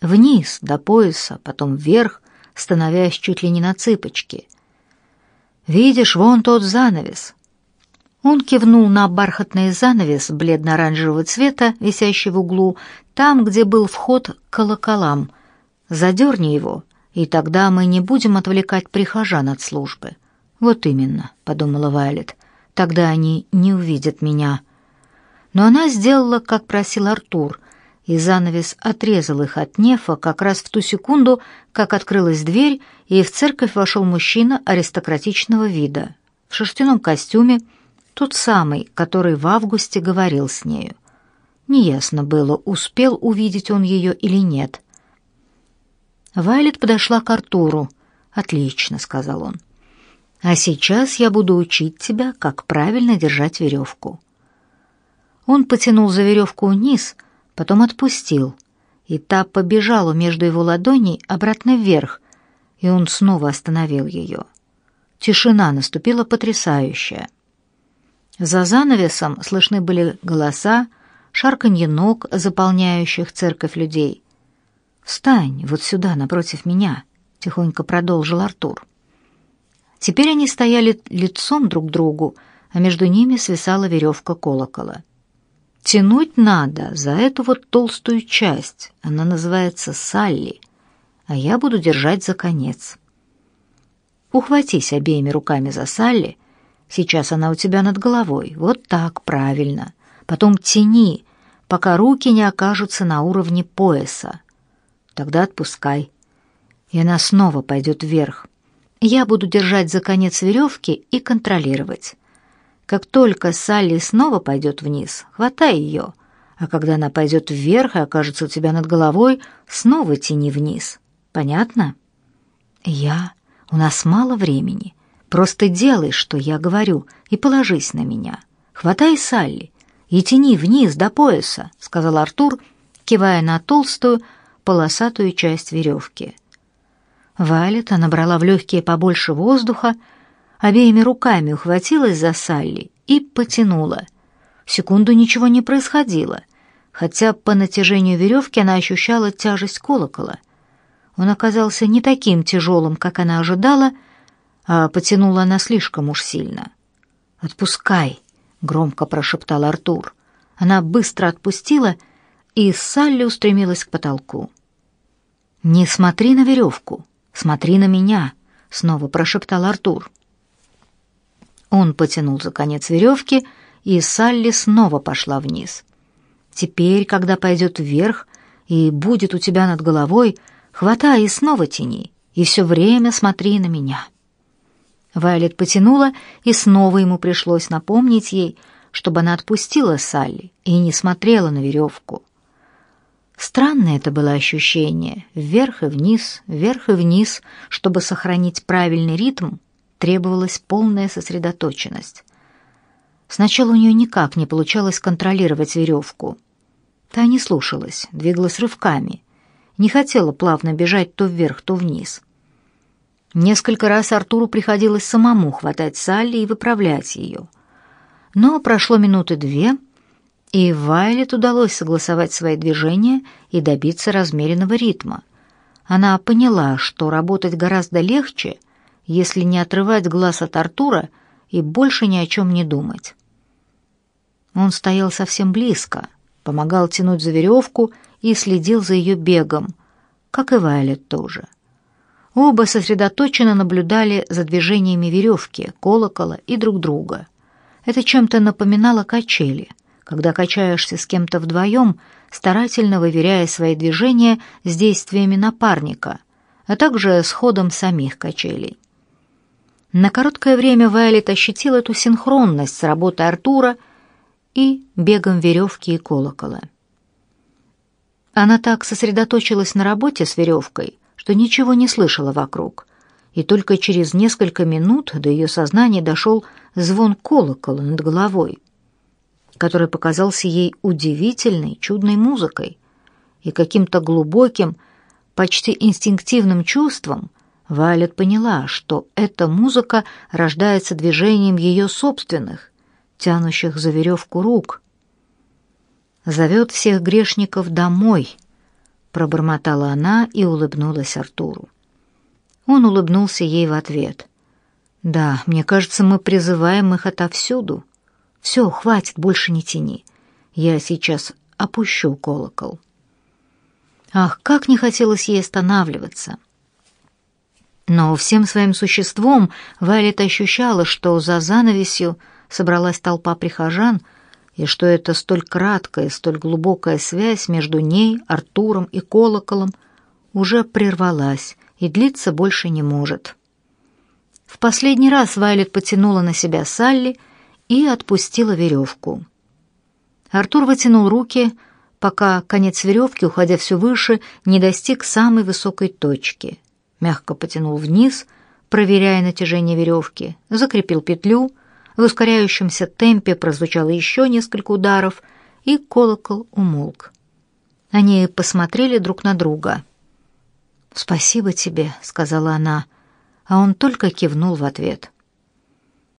Вниз, до пояса, потом вверх, становясь чуть ли не на цыпочки. «Видишь, вон тот занавес». Он кивнул на бархатный занавес бледно-оранжевого цвета, висящий в углу, там, где был вход к колоколам. «Задерни его, и тогда мы не будем отвлекать прихожан от службы». «Вот именно», — подумала Вайлет, — «тогда они не увидят меня». Но она сделала, как просил Артур, и занавес отрезал их от нефа как раз в ту секунду, как открылась дверь, и в церковь вошел мужчина аристократичного вида, в шерстяном костюме, тот самый, который в августе говорил с нею. Неясно было, успел увидеть он ее или нет. Вайлет подошла к Артуру. «Отлично», — сказал он. «А сейчас я буду учить тебя, как правильно держать веревку». Он потянул за веревку вниз, потом отпустил, и та побежала между его ладоней обратно вверх, и он снова остановил ее. Тишина наступила потрясающая. За занавесом слышны были голоса, шарканье ног, заполняющих церковь людей. «Встань вот сюда, напротив меня», — тихонько продолжил Артур. Теперь они стояли лицом друг к другу, а между ними свисала веревка колокола. Тянуть надо за эту вот толстую часть. Она называется Салли, а я буду держать за конец. Ухватись обеими руками за Салли. Сейчас она у тебя над головой. Вот так, правильно. Потом тяни, пока руки не окажутся на уровне пояса. Тогда отпускай. И она снова пойдет вверх. Я буду держать за конец веревки и контролировать. Как только Салли снова пойдет вниз, хватай ее, а когда она пойдет вверх и окажется у тебя над головой, снова тяни вниз. Понятно? Я. У нас мало времени. Просто делай, что я говорю, и положись на меня. Хватай Салли и тяни вниз до пояса, сказал Артур, кивая на толстую полосатую часть веревки. Валета набрала в легкие побольше воздуха обеими руками ухватилась за Салли и потянула. Секунду ничего не происходило, хотя по натяжению веревки она ощущала тяжесть колокола. Он оказался не таким тяжелым, как она ожидала, а потянула она слишком уж сильно. «Отпускай!» — громко прошептал Артур. Она быстро отпустила, и Салли устремилась к потолку. «Не смотри на веревку, смотри на меня!» — снова прошептал Артур. Он потянул за конец веревки, и Салли снова пошла вниз. «Теперь, когда пойдет вверх и будет у тебя над головой, хватай и снова тяни, и все время смотри на меня». Вайлет потянула, и снова ему пришлось напомнить ей, чтобы она отпустила Салли и не смотрела на веревку. Странное это было ощущение, вверх и вниз, вверх и вниз, чтобы сохранить правильный ритм требовалась полная сосредоточенность. Сначала у нее никак не получалось контролировать веревку. Та не слушалась, двигалась рывками, не хотела плавно бежать то вверх, то вниз. Несколько раз Артуру приходилось самому хватать Салли и выправлять ее. Но прошло минуты две, и Вайлет удалось согласовать свои движения и добиться размеренного ритма. Она поняла, что работать гораздо легче, если не отрывать глаз от Артура и больше ни о чем не думать. Он стоял совсем близко, помогал тянуть за веревку и следил за ее бегом, как и Вайлет тоже. Оба сосредоточенно наблюдали за движениями веревки, колокола и друг друга. Это чем-то напоминало качели, когда качаешься с кем-то вдвоем, старательно выверяя свои движения с действиями напарника, а также с ходом самих качелей. На короткое время Вайлет ощутила эту синхронность с работой Артура и бегом веревки и колокола. Она так сосредоточилась на работе с веревкой, что ничего не слышала вокруг, и только через несколько минут до ее сознания дошел звон колокола над головой, который показался ей удивительной, чудной музыкой и каким-то глубоким, почти инстинктивным чувством, Вайлет поняла, что эта музыка рождается движением ее собственных, тянущих за веревку рук. Зовет всех грешников домой, пробормотала она и улыбнулась Артуру. Он улыбнулся ей в ответ. Да, мне кажется, мы призываем их отовсюду. Все, хватит, больше не тяни. Я сейчас опущу колокол. Ах, как не хотелось ей останавливаться. Но всем своим существом Вайлет ощущала, что за занавесью собралась толпа прихожан, и что эта столь краткая, столь глубокая связь между ней, Артуром и колоколом уже прервалась и длиться больше не может. В последний раз Вайлет потянула на себя Салли и отпустила веревку. Артур вытянул руки, пока конец веревки, уходя все выше, не достиг самой высокой точки. Мягко потянул вниз, проверяя натяжение веревки, закрепил петлю, в ускоряющемся темпе прозвучало еще несколько ударов, и колокол умолк. Они посмотрели друг на друга. «Спасибо тебе», — сказала она, а он только кивнул в ответ.